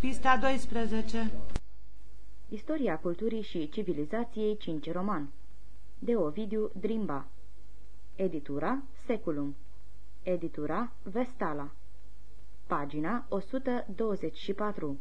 Pista 12 Istoria culturii și civilizației 5 roman. De Ovidiu Drimba. Editura Seculum. Editura Vestala. Pagina 124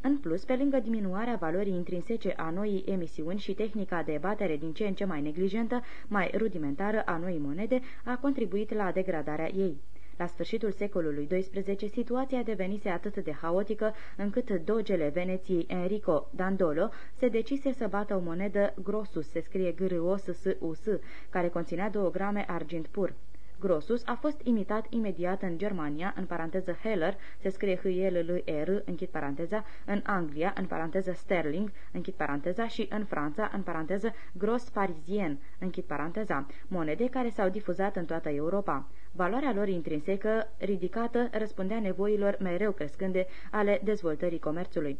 În plus, pe lângă diminuarea valorii intrinsece a noii emisiuni și tehnica de batere din ce în ce mai neglijentă, mai rudimentară a noii monede, a contribuit la degradarea ei. La sfârșitul secolului XII, situația devenise atât de haotică încât dogele Veneției Enrico Dandolo se decise să bată o monedă grosus, se scrie g r o s s u s care conținea 2 grame argint pur. Grosus a fost imitat imediat în Germania, în paranteză Heller, se scrie h l l e r închid paranteza, în Anglia, în paranteză Sterling, închid paranteza, și în Franța, în paranteză Gros Parisien, închid paranteza, monede care s-au difuzat în toată Europa. Valoarea lor intrinsecă, ridicată, răspundea nevoilor mereu crescânde ale dezvoltării comerțului.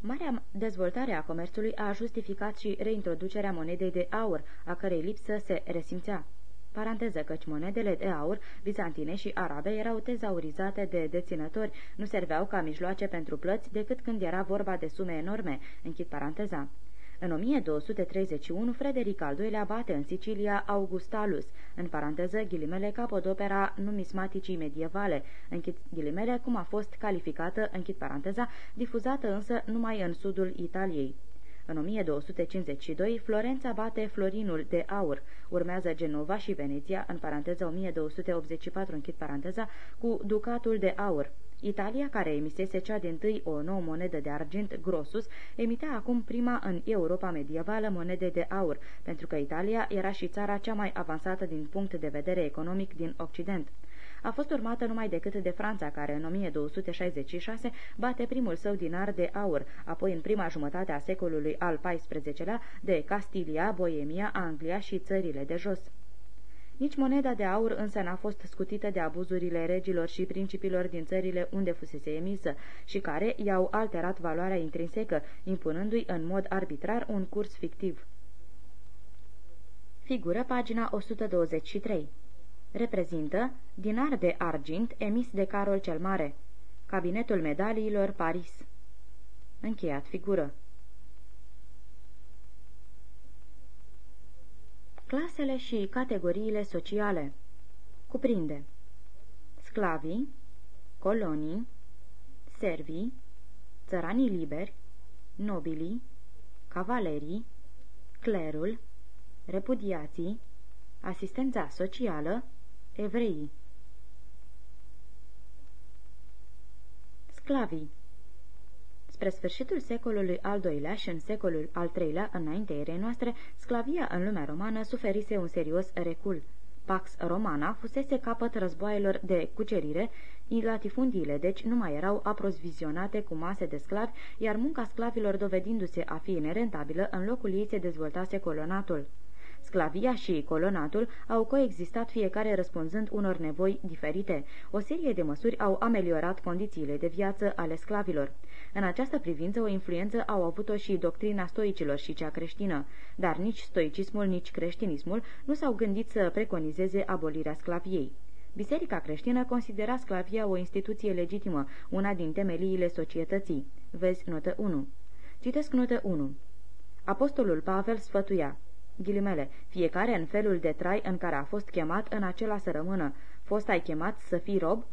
Marea dezvoltare a comerțului a justificat și reintroducerea monedei de aur, a cărei lipsă se resimțea. Paranteză căci monedele de aur, bizantine și arabe, erau tezaurizate de deținători, nu serveau ca mijloace pentru plăți decât când era vorba de sume enorme, închid paranteza. În 1231, Frederic al II-lea bate în Sicilia Augustalus, în paranteză ghilimele capodopera numismaticii medievale, închid ghilimele cum a fost calificată, închid paranteza, difuzată însă numai în sudul Italiei. În 1252, Florența bate Florinul de aur, urmează Genova și Veneția, în paranteză 1284, închid paranteza, cu Ducatul de aur. Italia, care emisese cea din tâi o nouă monedă de argint, Grosus, emitea acum prima în Europa medievală monede de aur, pentru că Italia era și țara cea mai avansată din punct de vedere economic din Occident a fost urmată numai decât de Franța, care în 1266 bate primul său dinar de aur, apoi în prima jumătate a secolului al XIV-lea de Castilia, Boemia, Anglia și țările de jos. Nici moneda de aur însă n-a fost scutită de abuzurile regilor și principilor din țările unde fusese emisă și care i-au alterat valoarea intrinsecă, impunându-i în mod arbitrar un curs fictiv. Figură pagina 123 Reprezintă dinar de argint emis de Carol cel Mare. Cabinetul medaliilor Paris. Încheiat figură. Clasele și categoriile sociale Cuprinde Sclavii Colonii Servii Țăranii liberi Nobilii Cavalerii Clerul Repudiații Asistența socială Evreii Sclavii Spre sfârșitul secolului al doilea și în secolul al treilea, înainte erei noastre, sclavia în lumea romană suferise un serios recul. Pax Romana fusese capăt războaielor de cucerire, latifundiile deci nu mai erau aprozvizionate cu mase de sclavi, iar munca sclavilor dovedindu-se a fi nerentabilă, în locul ei se dezvoltase colonatul. Sclavia și colonatul au coexistat fiecare răspunzând unor nevoi diferite. O serie de măsuri au ameliorat condițiile de viață ale sclavilor. În această privință, o influență au avut-o și doctrina stoicilor și cea creștină, dar nici stoicismul, nici creștinismul nu s-au gândit să preconizeze abolirea sclaviei. Biserica creștină considera sclavia o instituție legitimă, una din temeliile societății. Vezi notă 1. Citesc notă 1. Apostolul Pavel sfătuia Ghilimele, fiecare în felul de trai în care a fost chemat în acela să rămână. Fost ai chemat să fii rob?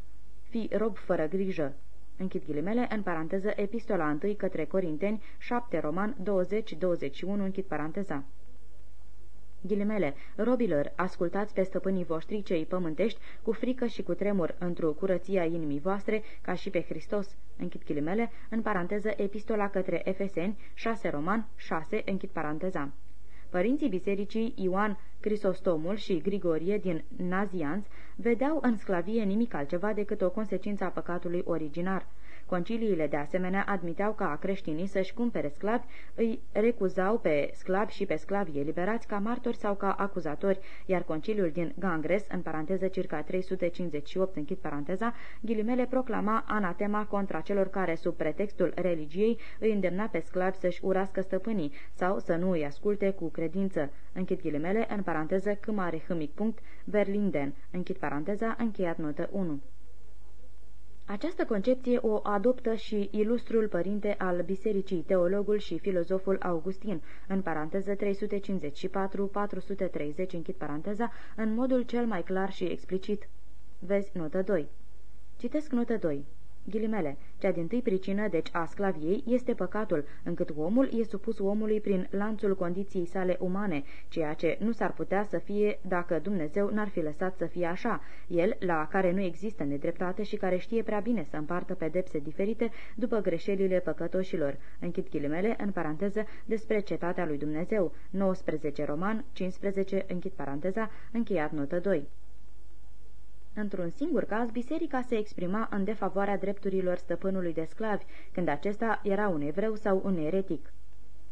Fii rob fără grijă. Închid ghilimele, în paranteză, epistola 1 către Corinteni, 7 Roman, 20-21, închid paranteza. Ghilimele, robilor, ascultați pe stăpânii voștri cei pământești, cu frică și cu tremur, într-o curăția inimii voastre, ca și pe Hristos. Închid ghilimele, în paranteză, epistola către Efeseni, 6 Roman, 6, închid paranteza. Părinții bisericii Ioan Crisostomul și Grigorie din Nazianț vedeau în sclavie nimic altceva decât o consecință a păcatului originar. Conciliile de asemenea admiteau ca creștinii să-și cumpere sclavi, îi recuzau pe sclavi și pe sclavii eliberați ca martori sau ca acuzatori, iar conciliul din Gangres, în paranteză circa 358, închid paranteza, ghilimele proclama anatema contra celor care, sub pretextul religiei, îi îndemna pe sclavi să-și urască stăpânii sau să nu îi asculte cu credință. Închid ghilimele, în paranteză, câmare hâmic punct, Berlinden, închid paranteza, încheiat notă 1. Această concepție o adoptă și ilustrul părinte al bisericii, teologul și filozoful Augustin, în paranteză 354-430, închid paranteza, în modul cel mai clar și explicit. Vezi notă 2. Citesc notă 2. Ghilimele, cea din tâi pricină, deci a sclaviei, este păcatul, încât omul e supus omului prin lanțul condiției sale umane, ceea ce nu s-ar putea să fie dacă Dumnezeu n-ar fi lăsat să fie așa, el, la care nu există nedreptate și care știe prea bine să împartă pedepse diferite după greșelile păcătoșilor. Închid ghilimele, în paranteză, despre cetatea lui Dumnezeu, 19 roman, 15, închid paranteza, încheiat notă 2. Într-un singur caz, biserica se exprima în defavoarea drepturilor stăpânului de sclavi, când acesta era un evreu sau un eretic.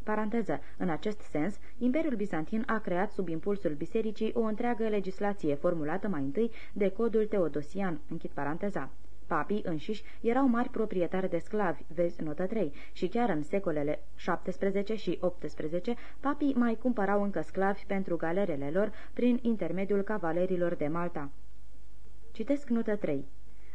Paranteză. În acest sens, Imperiul Bizantin a creat sub impulsul bisericii o întreagă legislație formulată mai întâi de codul teodosian. Închid paranteza. Papii înșiși erau mari proprietari de sclavi, vezi notă 3, și chiar în secolele 17 și 18, papii mai cumpărau încă sclavi pentru galerele lor prin intermediul cavalerilor de Malta. Citesc notă 3.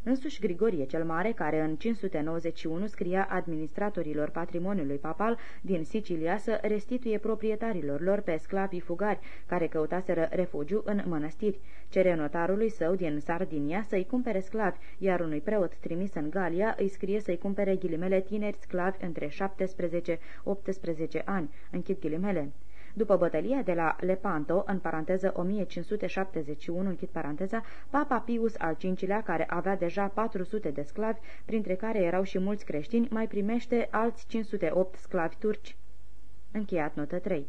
Însuși Grigorie cel Mare, care în 591 scria administratorilor patrimoniului papal din Sicilia să restituie proprietarilor lor pe sclavii fugari, care căutaseră refugiu în mănăstiri. Cere notarului său din Sardinia să-i cumpere sclavi, iar unui preot trimis în Galia îi scrie să-i cumpere ghilimele tineri sclavi între 17-18 ani. Închid ghilimele. După bătălia de la Lepanto, în paranteză 1571, închid paranteza, Papa Pius al V-lea, care avea deja 400 de sclavi, printre care erau și mulți creștini, mai primește alți 508 sclavi turci. Încheiat notă 3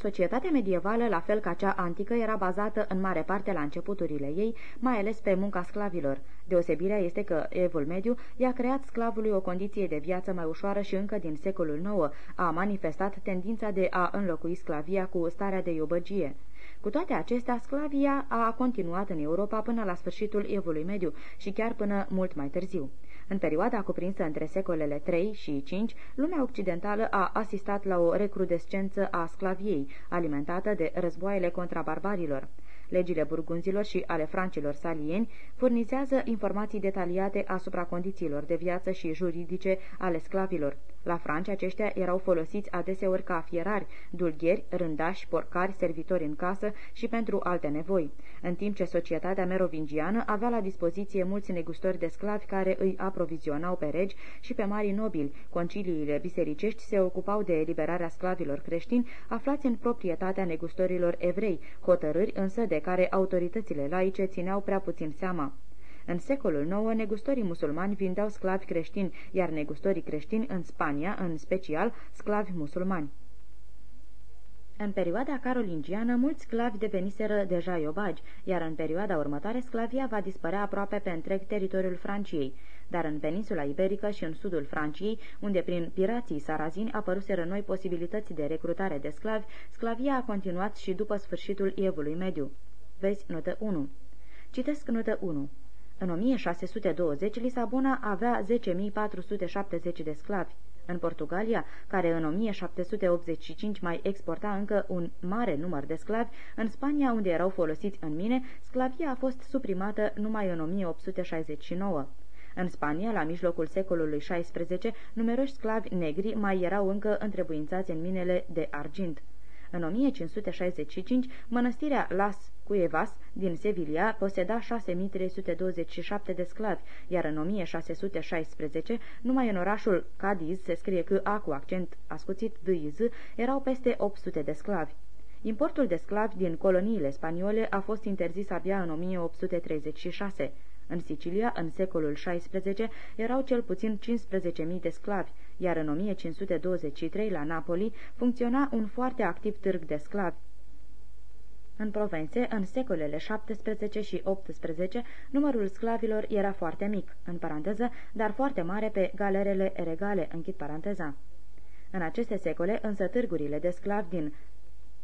Societatea medievală, la fel ca cea antică, era bazată în mare parte la începuturile ei, mai ales pe munca sclavilor. Deosebirea este că Evul Mediu i-a creat sclavului o condiție de viață mai ușoară și încă din secolul IX a manifestat tendința de a înlocui sclavia cu starea de iubăgie. Cu toate acestea, sclavia a continuat în Europa până la sfârșitul Evului Mediu și chiar până mult mai târziu. În perioada cuprinsă între secolele 3 și 5, lumea occidentală a asistat la o recrudescență a sclaviei, alimentată de războaiele contra barbarilor. Legile burgunzilor și ale francilor salieni furnizează informații detaliate asupra condițiilor de viață și juridice ale sclavilor. La Franci aceștia erau folosiți adeseori ca fierari, dulgheri, rândași, porcari, servitori în casă și pentru alte nevoi, în timp ce societatea merovingiană avea la dispoziție mulți negustori de sclavi care îi aprovizionau pe regi și pe mari nobili. Conciliile bisericești se ocupau de eliberarea sclavilor creștini aflați în proprietatea negustorilor evrei, hotărâri însă de care autoritățile laice țineau prea puțin seama. În secolul IX, negustorii musulmani vindeau sclavi creștini, iar negustorii creștini în Spania, în special, sclavi musulmani. În perioada carolingiană, mulți sclavi deveniseră deja iobagi, iar în perioada următoare sclavia va dispărea aproape pe întreg teritoriul Franciei, dar în peninsula iberică și în sudul Franciei, unde prin pirații sarazini apăruseră noi posibilități de recrutare de sclavi, sclavia a continuat și după sfârșitul Evului Mediu. Vezi notă 1. Citesc notă 1. În 1620, Lisabona avea 10.470 de sclavi. În Portugalia, care în 1785 mai exporta încă un mare număr de sclavi, în Spania, unde erau folosiți în mine, sclavia a fost suprimată numai în 1869. În Spania, la mijlocul secolului XVI, numeroși sclavi negri mai erau încă întrebuințați în minele de argint. În 1565, mănăstirea Las Cuevas din Sevilla poseda 6327 de sclavi, iar în 1616, numai în orașul Cadiz, se scrie că A cu accent ascuțit D Z, erau peste 800 de sclavi. Importul de sclavi din coloniile spaniole a fost interzis abia în 1836. În Sicilia, în secolul XVI, erau cel puțin 15.000 de sclavi, iar în 1523, la Napoli, funcționa un foarte activ târg de sclavi. În Provence, în secolele 17 și 18, numărul sclavilor era foarte mic, în paranteză, dar foarte mare pe galerele regale, închid paranteza. În aceste secole, însă târgurile de sclavi din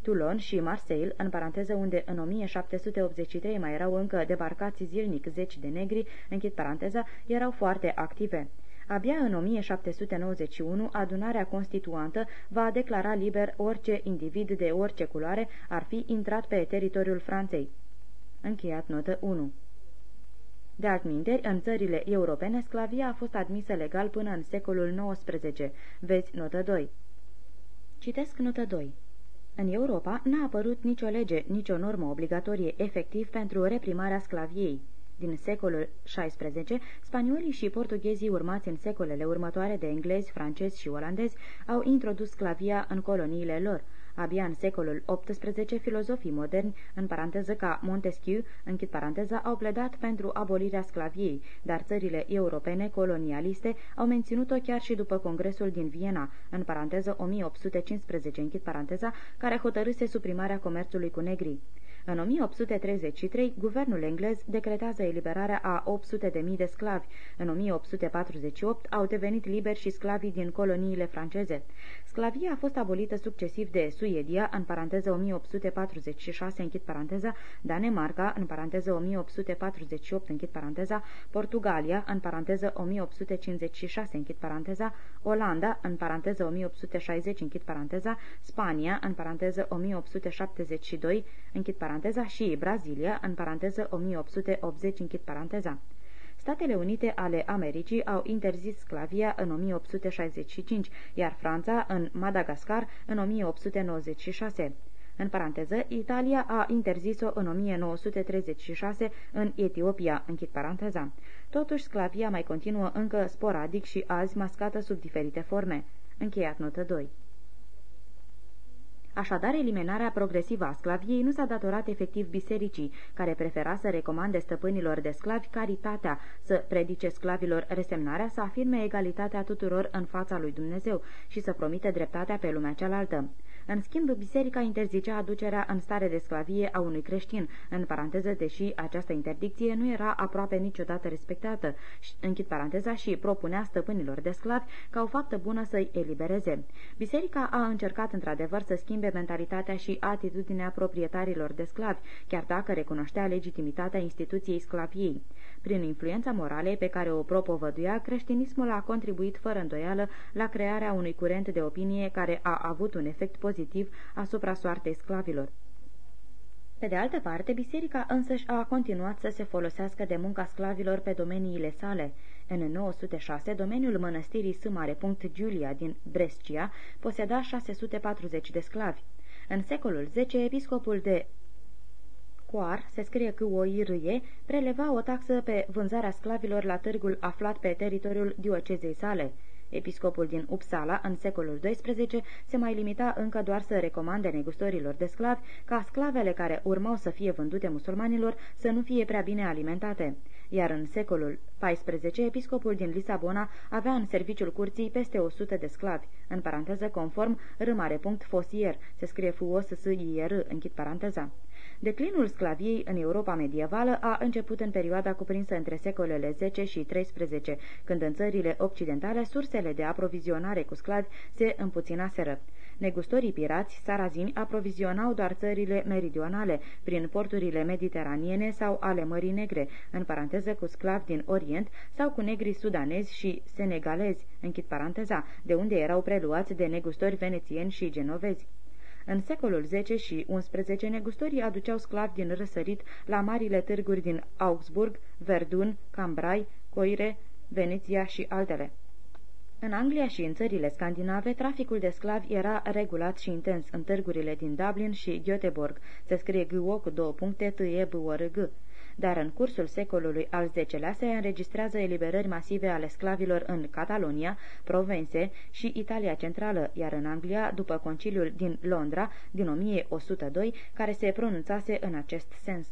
Toulon și Marseille, în paranteză unde în 1783 mai erau încă debarcați zilnic zeci de negri, închid paranteza, erau foarte active. Abia în 1791, adunarea constituantă va declara liber orice individ de orice culoare ar fi intrat pe teritoriul Franței. Încheiat notă 1 de altminteri, în țările europene, sclavia a fost admisă legal până în secolul XIX. Vezi notă 2. Citesc notă 2. În Europa n-a apărut nicio lege, nicio normă obligatorie efectiv pentru reprimarea sclaviei. Din secolul XVI, spaniolii și portughezii urmați în secolele următoare de englezi, francezi și olandezi au introdus sclavia în coloniile lor. Abia în secolul XVIII, filozofii moderni, în paranteză ca Montesquieu, închid paranteza, au pledat pentru abolirea sclaviei, dar țările europene colonialiste au menținut-o chiar și după Congresul din Viena, în paranteză 1815, închid paranteza, care hotărâse suprimarea comerțului cu negrii. În 1833, guvernul englez decretează eliberarea a 800.000 de sclavi. În 1848 au devenit liberi și sclavii din coloniile franceze. Sclavia a fost abolită succesiv de Suedia, în paranteză 1846, închid paranteza, Danemarca, în paranteză 1848, închid paranteza, Portugalia, în paranteză 1856, închid paranteza, Olanda, în paranteză 1860, închid paranteza, Spania, în paranteză 1872, închid paranteza, și Brazilia, în paranteză 1880, închid paranteza. Statele Unite ale Americii au interzis sclavia în 1865, iar Franța în Madagascar în 1896. În paranteză, Italia a interzis-o în 1936 în Etiopia, închid paranteza. Totuși, sclavia mai continuă încă sporadic și azi mascată sub diferite forme. Încheiat notă 2. Așadar, eliminarea progresivă a sclaviei nu s-a datorat efectiv bisericii, care prefera să recomande stăpânilor de sclavi caritatea, să predice sclavilor resemnarea, să afirme egalitatea tuturor în fața lui Dumnezeu și să promite dreptatea pe lumea cealaltă. În schimb, biserica interzicea aducerea în stare de sclavie a unui creștin, în paranteză, deși această interdicție nu era aproape niciodată respectată, închid paranteza și propunea stăpânilor de sclavi ca o faptă bună să-i elibereze. Biserica a încercat într-adevăr să schimbe mentalitatea și atitudinea proprietarilor de sclavi, chiar dacă recunoștea legitimitatea instituției sclaviei. Prin influența moralei pe care o propovăduia, creștinismul a contribuit fără îndoială la crearea unui curent de opinie care a avut un efect pozitiv asupra soartei sclavilor. Pe de altă parte, biserica însăși a continuat să se folosească de munca sclavilor pe domeniile sale. În 906, domeniul mănăstirii S. Giulia din Brescia poseda 640 de sclavi. În secolul X, episcopul de Coar, se scrie că o irâie, preleva o taxă pe vânzarea sclavilor la târgul aflat pe teritoriul diocezei sale. Episcopul din Uppsala, în secolul XII, se mai limita încă doar să recomande negustorilor de sclavi ca sclavele care urmau să fie vândute musulmanilor să nu fie prea bine alimentate. Iar în secolul XIV, episcopul din Lisabona avea în serviciul curții peste 100 de sclavi, în paranteză conform râmare punct fosier, se scrie fuos s i r închid paranteza. Declinul sclaviei în Europa medievală a început în perioada cuprinsă între secolele 10 și 13, când în țările occidentale sursele de aprovizionare cu sclavi se împuținaseră. Negustorii pirați, sarazini, aprovizionau doar țările meridionale, prin porturile mediteraniene sau ale Mării Negre, în paranteză cu sclavi din Orient sau cu negri sudanezi și senegalezi, închid paranteza, de unde erau preluați de negustori venețieni și genovezi. În secolul X și XI, negustorii aduceau sclavi din răsărit la marile târguri din Augsburg, Verdun, Cambrai, Coire, Veneția și altele. În Anglia și în țările scandinave, traficul de sclavi era regulat și intens în târgurile din Dublin și Göteborg. Se scrie g cu două puncte, t e b o r g dar în cursul secolului al X-lea se înregistrează eliberări masive ale sclavilor în Catalonia, Provence și Italia Centrală, iar în Anglia, după conciliul din Londra din 1102, care se pronunțase în acest sens.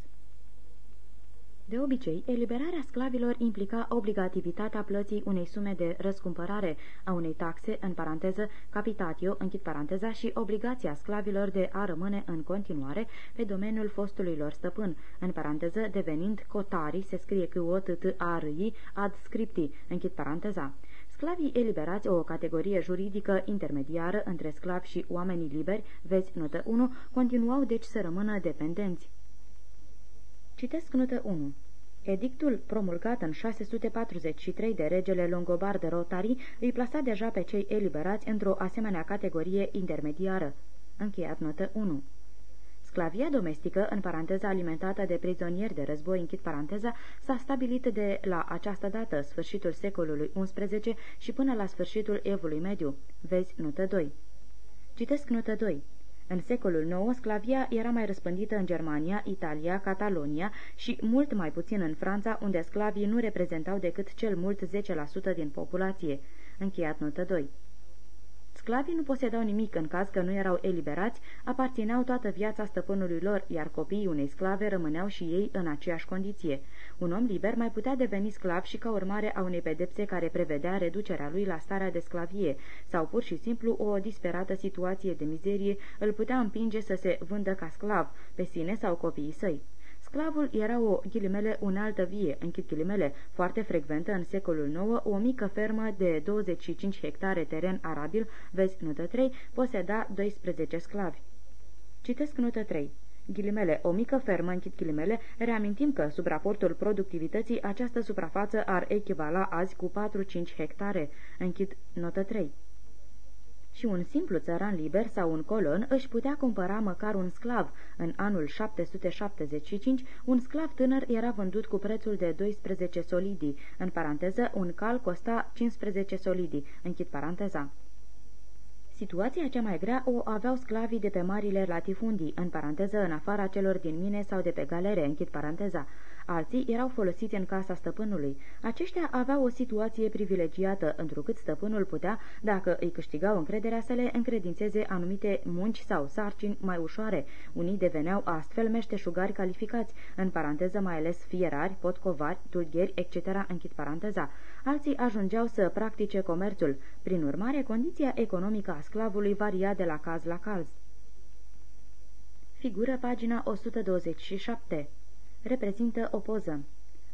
De obicei, eliberarea sclavilor implica obligativitatea plății unei sume de răscumpărare a unei taxe, în paranteză, capitatio, închid paranteza, și obligația sclavilor de a rămâne în continuare pe domeniul fostului lor stăpân, în paranteză, devenind cotari, se scrie că o t a r i ad scripti, închid paranteza. Sclavii eliberați, o categorie juridică intermediară între sclavi și oamenii liberi, vezi notă 1, continuau deci să rămână dependenți. Citesc notă 1. Edictul promulgat în 643 de regele Longobard de Rotari îi plasa deja pe cei eliberați într-o asemenea categorie intermediară. Încheiat notă 1. Sclavia domestică, în paranteza alimentată de prizonieri de război, închid paranteza, s-a stabilit de la această dată, sfârșitul secolului XI și până la sfârșitul evului mediu. Vezi notă 2. Citesc notă 2. În secolul IX, sclavia era mai răspândită în Germania, Italia, Catalonia și mult mai puțin în Franța, unde sclavii nu reprezentau decât cel mult 10% din populație. Încheiat notă 2. Sclavii nu posedau nimic în caz că nu erau eliberați, aparțineau toată viața stăpânului lor, iar copiii unei sclave rămâneau și ei în aceeași condiție. Un om liber mai putea deveni sclav și ca urmare a unei pedepse care prevedea reducerea lui la starea de sclavie, sau pur și simplu o disperată situație de mizerie îl putea împinge să se vândă ca sclav, pe sine sau copiii săi. Sclavul era o ghilimele unealtă vie, închid ghilimele, foarte frecventă în secolul IX, o mică fermă de 25 hectare teren arabil, vezi notă 3, poseda 12 sclavi. Citesc notă 3. Ghilimele, o mică fermă, închid ghilimele, reamintim că, sub raportul productivității, această suprafață ar echivala azi cu 4-5 hectare. Închid notă 3 și un simplu țăran liber sau un colon își putea cumpăra măcar un sclav. În anul 775, un sclav tânăr era vândut cu prețul de 12 solidi. În paranteză, un cal costa 15 solidi. Închid paranteza. Situația cea mai grea o aveau sclavii de pe marile latifundii, în paranteză în afara celor din mine sau de pe galere, închid paranteza. Alții erau folosiți în casa stăpânului. Aceștia aveau o situație privilegiată, întrucât stăpânul putea, dacă îi câștigau încrederea, să le încredințeze anumite munci sau sarcini mai ușoare. Unii deveneau astfel meșteșugari calificați, în paranteză mai ales fierari, potcovari, tulgheri, etc., închid paranteza. Alții ajungeau să practice comerțul. Prin urmare, condiția economică a sclavului varia de la caz la caz. Figură pagina 127 reprezintă o poză.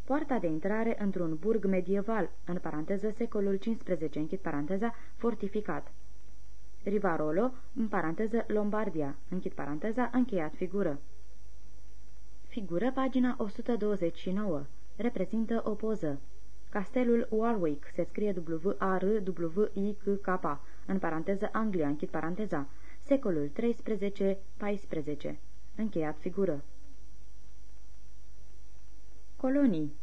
Poarta de intrare într-un burg medieval, în paranteză secolul XV, închid paranteza, fortificat. Rivarolo, în paranteză Lombardia, închid paranteza, încheiat figură. Figură, pagina 129. Reprezintă o poză. Castelul Warwick se scrie W-A-R-W-I-C-K, în paranteză Anglia, închid paranteza, secolul 13-14. Încheiat figură. Colonii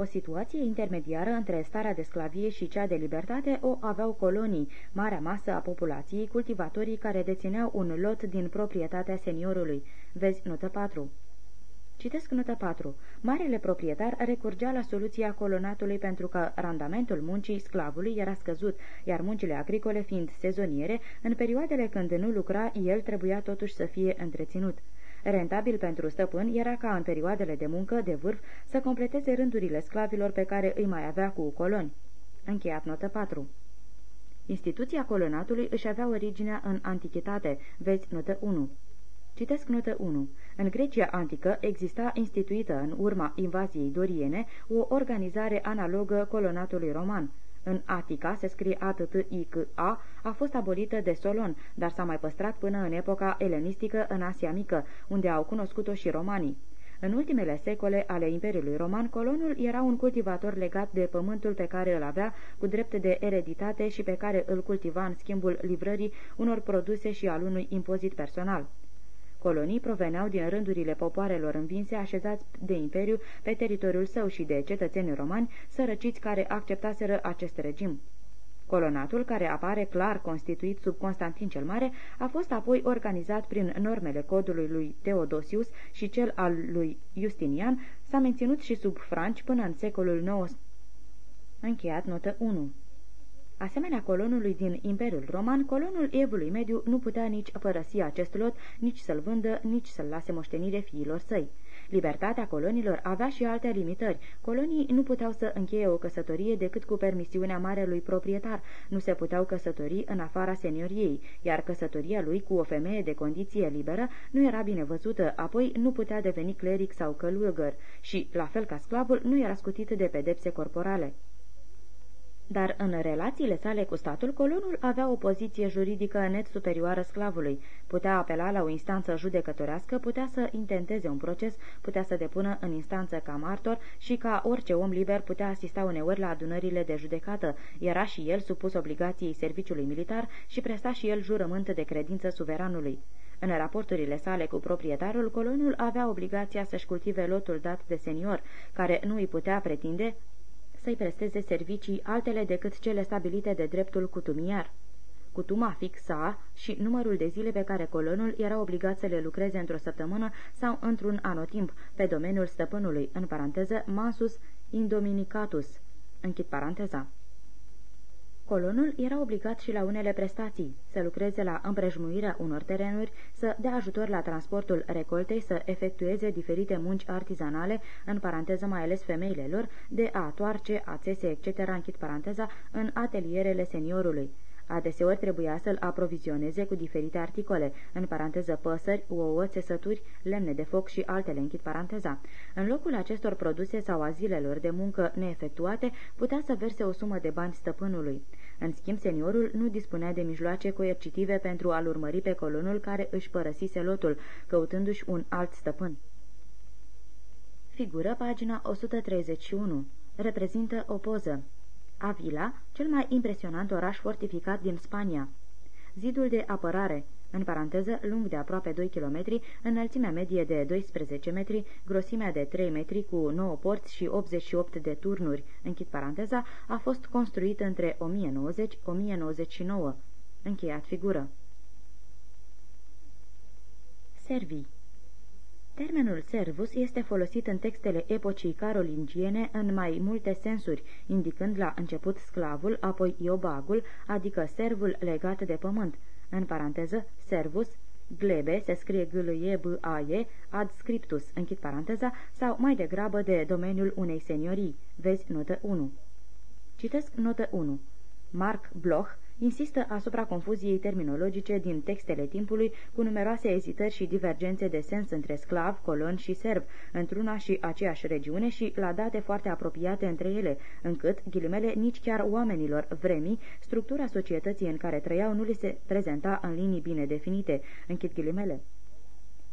o situație intermediară între starea de sclavie și cea de libertate o aveau colonii, marea masă a populației, cultivatorii care dețineau un lot din proprietatea seniorului. Vezi notă 4. Citesc notă 4. Marele proprietar recurgea la soluția colonatului pentru că randamentul muncii sclavului era scăzut, iar muncile agricole fiind sezoniere, în perioadele când nu lucra, el trebuia totuși să fie întreținut. Rentabil pentru stăpân era ca în perioadele de muncă de vârf să completeze rândurile sclavilor pe care îi mai avea cu coloni. Încheiat notă 4 Instituția colonatului își avea originea în antichitate, vezi notă 1. Citesc notă 1. În Grecia antică exista instituită în urma invaziei doriene o organizare analogă colonatului roman. În Atica se scrie A-T-T-I-C-A, a fost abolită de Solon, dar s-a mai păstrat până în epoca elenistică în Asia Mică, unde au cunoscut-o și romanii. În ultimele secole ale Imperiului Roman, colonul era un cultivator legat de pământul pe care îl avea cu drept de ereditate și pe care îl cultiva în schimbul livrării unor produse și al unui impozit personal. Colonii proveneau din rândurile popoarelor învinse așezați de imperiu pe teritoriul său și de cetățeni romani sărăciți care acceptaseră acest regim. Colonatul, care apare clar constituit sub Constantin cel Mare, a fost apoi organizat prin normele codului lui Teodosius și cel al lui Justinian, s-a menținut și sub franci până în secolul IX. Încheiat notă 1 Asemenea colonului din Imperiul Roman, colonul Evului Mediu nu putea nici părăsi acest lot, nici să-l vândă, nici să-l lase moștenire fiilor săi. Libertatea colonilor avea și alte limitări. Colonii nu puteau să încheie o căsătorie decât cu permisiunea marelui proprietar. Nu se puteau căsători în afara senioriei, iar căsătoria lui cu o femeie de condiție liberă nu era bine văzută, apoi nu putea deveni cleric sau călugăr și, la fel ca sclavul, nu era scutit de pedepse corporale. Dar în relațiile sale cu statul, colonul avea o poziție juridică net superioară sclavului. Putea apela la o instanță judecătorească, putea să intenteze un proces, putea să depună în instanță ca martor și ca orice om liber putea asista uneori la adunările de judecată. Era și el supus obligației serviciului militar și presta și el jurământ de credință suveranului. În raporturile sale cu proprietarul, colonul avea obligația să-și cultive lotul dat de senior, care nu îi putea pretinde să-i presteze servicii altele decât cele stabilite de dreptul cutumiar. Cutuma fixa și numărul de zile pe care colonul era obligat să le lucreze într-o săptămână sau într-un anotimp pe domeniul stăpânului, în paranteză, mansus indominicatus, închid paranteza. Colonul era obligat și la unele prestații, să lucreze la împrejmuirea unor terenuri, să dea ajutor la transportul recoltei, să efectueze diferite munci artizanale, în paranteză mai ales femeile lor, de a toarce, a țese, etc., închid paranteza, în atelierele seniorului. Adeseori trebuia să-l aprovizioneze cu diferite articole, în paranteză păsări, ouă, țesături, lemne de foc și altele, închid paranteza. În locul acestor produse sau a zilelor de muncă neefectuate, putea să verse o sumă de bani stăpânului. În schimb, seniorul nu dispunea de mijloace coercitive pentru a-l urmări pe colonul care își părăsise lotul, căutându-și un alt stăpân. Figură pagina 131. Reprezintă o poză. Avila, cel mai impresionant oraș fortificat din Spania. Zidul de apărare, în paranteză lung de aproape 2 km, înălțimea medie de 12 metri, grosimea de 3 metri cu 9 porți și 88 de turnuri, închid paranteza, a fost construit între 1090-1099. Încheiat figură. Servii Termenul servus este folosit în textele epocii carolingiene în mai multe sensuri, indicând la început sclavul, apoi iobagul, adică servul legat de pământ. În paranteză, servus, glebe, se scrie g l e b a e ad scriptus, închid paranteza, sau mai degrabă de domeniul unei seniorii. Vezi notă 1. Citesc notă 1. Mark Bloch insistă asupra confuziei terminologice din textele timpului cu numeroase ezitări și divergențe de sens între sclav, colon și serb, într-una și aceeași regiune și la date foarte apropiate între ele, încât, ghilimele, nici chiar oamenilor vremii, structura societății în care trăiau nu li se prezenta în linii bine definite, închid ghilimele.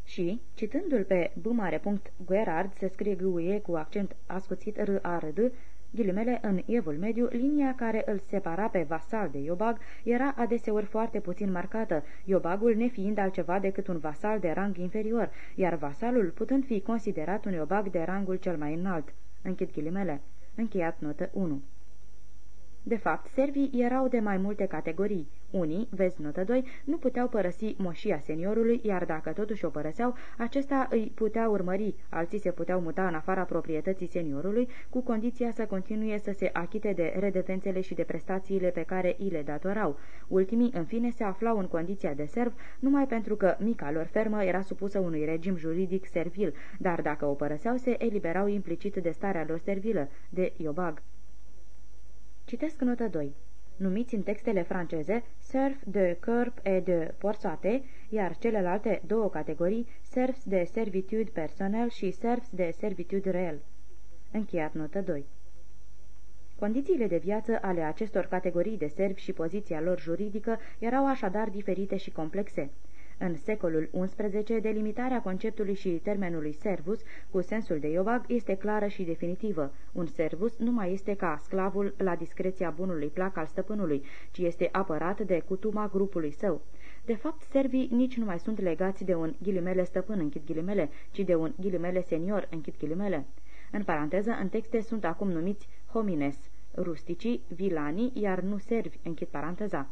Și, citându-l pe bumare.guerard, se scrie g cu accent ascuțit r a r d Ghilimele, în Evul Mediu, linia care îl separa pe vasal de Iobag era adeseori foarte puțin marcată, Iobagul nefiind altceva decât un vasal de rang inferior, iar vasalul putând fi considerat un Iobag de rangul cel mai înalt. Închid ghilimele. Încheiat notă 1. De fapt, servii erau de mai multe categorii. Unii, vezi notă 2, nu puteau părăsi moșia seniorului, iar dacă totuși o părăseau, acesta îi putea urmări, alții se puteau muta în afara proprietății seniorului, cu condiția să continue să se achite de redevențele și de prestațiile pe care îi le datorau. Ultimii, în fine, se aflau în condiția de serv, numai pentru că mica lor fermă era supusă unui regim juridic servil, dar dacă o părăseau, se eliberau implicit de starea lor servilă, de iobag. Citesc notă 2. Numiți în textele franceze serf de corp et de porsate, iar celelalte două categorii, serfs de servitude personnel și serfs de servitude real. Încheiat notă 2. Condițiile de viață ale acestor categorii de servi și poziția lor juridică erau așadar diferite și complexe. În secolul XI, delimitarea conceptului și termenului servus, cu sensul de iovag, este clară și definitivă. Un servus nu mai este ca sclavul la discreția bunului plac al stăpânului, ci este apărat de cutuma grupului său. De fapt, servii nici nu mai sunt legați de un ghilimele stăpân, închid ghilimele, ci de un ghilimele senior, închid ghilimele. În paranteză, în texte sunt acum numiți homines, rusticii, vilanii, iar nu servi, închid paranteza.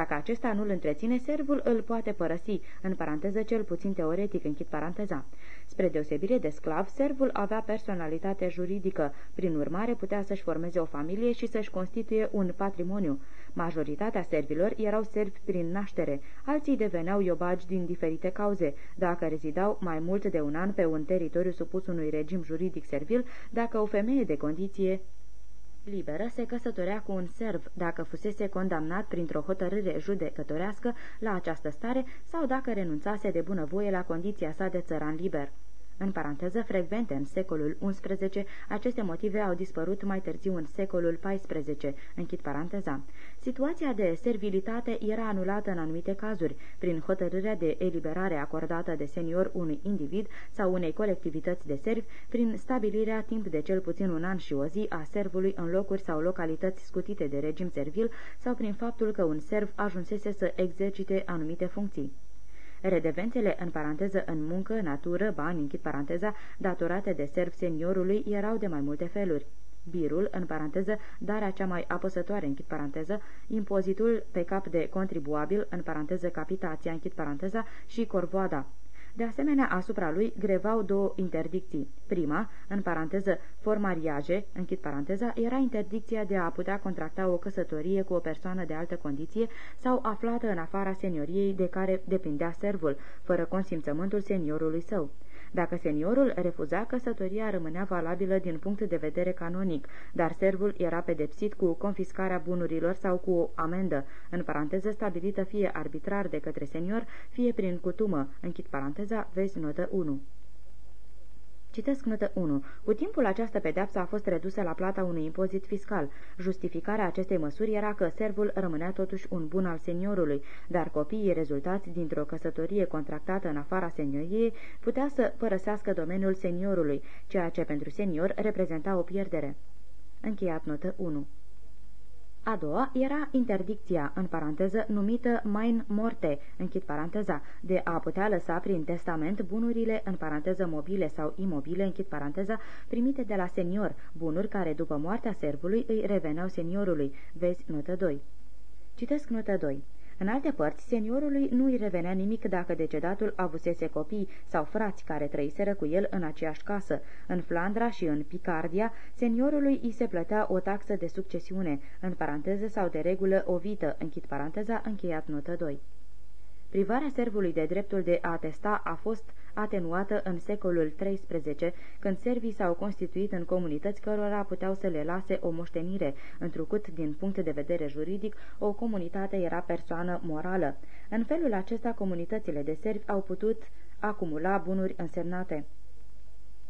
Dacă acesta nu îl întreține, servul îl poate părăsi, în paranteză cel puțin teoretic, închid paranteza. Spre deosebire de sclav, servul avea personalitate juridică, prin urmare putea să-și formeze o familie și să-și constituie un patrimoniu. Majoritatea servilor erau servi prin naștere, alții deveneau iobagi din diferite cauze, dacă rezidau mai mult de un an pe un teritoriu supus unui regim juridic servil, dacă o femeie de condiție liberă se căsătorea cu un serv dacă fusese condamnat printr-o hotărâre judecătorească la această stare sau dacă renunțase de bunăvoie la condiția sa de țăran liber. În paranteză, frecvente în secolul XI, aceste motive au dispărut mai târziu în secolul XIV, închid paranteza. Situația de servilitate era anulată în anumite cazuri, prin hotărârea de eliberare acordată de senior unui individ sau unei colectivități de servi, prin stabilirea timp de cel puțin un an și o zi a servului în locuri sau localități scutite de regim servil sau prin faptul că un serv ajunsese să exercite anumite funcții. Redevențele, în paranteză în muncă, natură, bani, închid paranteza, datorate de serv seniorului, erau de mai multe feluri. Birul, în paranteză, darea cea mai apăsătoare, închid paranteză, impozitul pe cap de contribuabil, în paranteză capitația, închid paranteza, și corvoada. De asemenea, asupra lui grevau două interdicții. Prima, în paranteză, formariaje, închid paranteza, era interdicția de a putea contracta o căsătorie cu o persoană de altă condiție sau aflată în afara senioriei de care depindea servul, fără consimțământul seniorului său. Dacă seniorul refuza, căsătoria rămânea valabilă din punct de vedere canonic, dar servul era pedepsit cu confiscarea bunurilor sau cu o amendă, în paranteză stabilită fie arbitrar de către senior, fie prin cutumă, închid paranteza, vezi notă 1. Citesc notă 1. Cu timpul această pedeapsă a fost redusă la plata unui impozit fiscal. Justificarea acestei măsuri era că servul rămânea totuși un bun al seniorului, dar copiii rezultați dintr-o căsătorie contractată în afara senioriei putea să părăsească domeniul seniorului, ceea ce pentru senior reprezenta o pierdere. Încheiat notă 1. A doua era interdicția, în paranteză, numită main morte, închid paranteza, de a putea lăsa prin testament bunurile, în paranteză mobile sau imobile, închid paranteza, primite de la senior, bunuri care după moartea servului îi reveneau seniorului. Vezi notă 2. Citesc notă 2. În alte părți, seniorului nu îi revenea nimic dacă decedatul avusese copii sau frați care trăiseră cu el în aceeași casă. În Flandra și în Picardia, seniorului îi se plătea o taxă de succesiune, în paranteză sau de regulă o vită, închid paranteza, încheiat notă 2. Privarea servului de dreptul de a atesta a fost atenuată în secolul XIII, când servii s-au constituit în comunități cărora puteau să le lase o moștenire, întrucât, din punct de vedere juridic, o comunitate era persoană morală. În felul acesta, comunitățile de servi au putut acumula bunuri însemnate.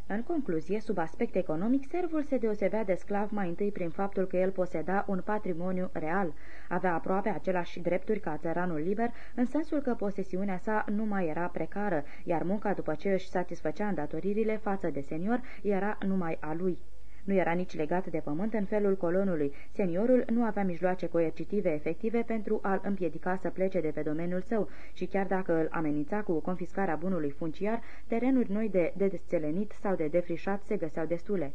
În concluzie, sub aspect economic, servul se deosebea de sclav mai întâi prin faptul că el poseda un patrimoniu real, avea aproape același drepturi ca țăranul liber, în sensul că posesiunea sa nu mai era precară, iar munca după ce își satisfăcea îndatoririle față de senior era numai a lui. Nu era nici legat de pământ în felul colonului. Seniorul nu avea mijloace coercitive efective pentru a-l împiedica să plece de pe domeniul său și chiar dacă îl amenința cu confiscarea bunului funciar, terenuri noi de desțelenit sau de defrișat se găseau destule.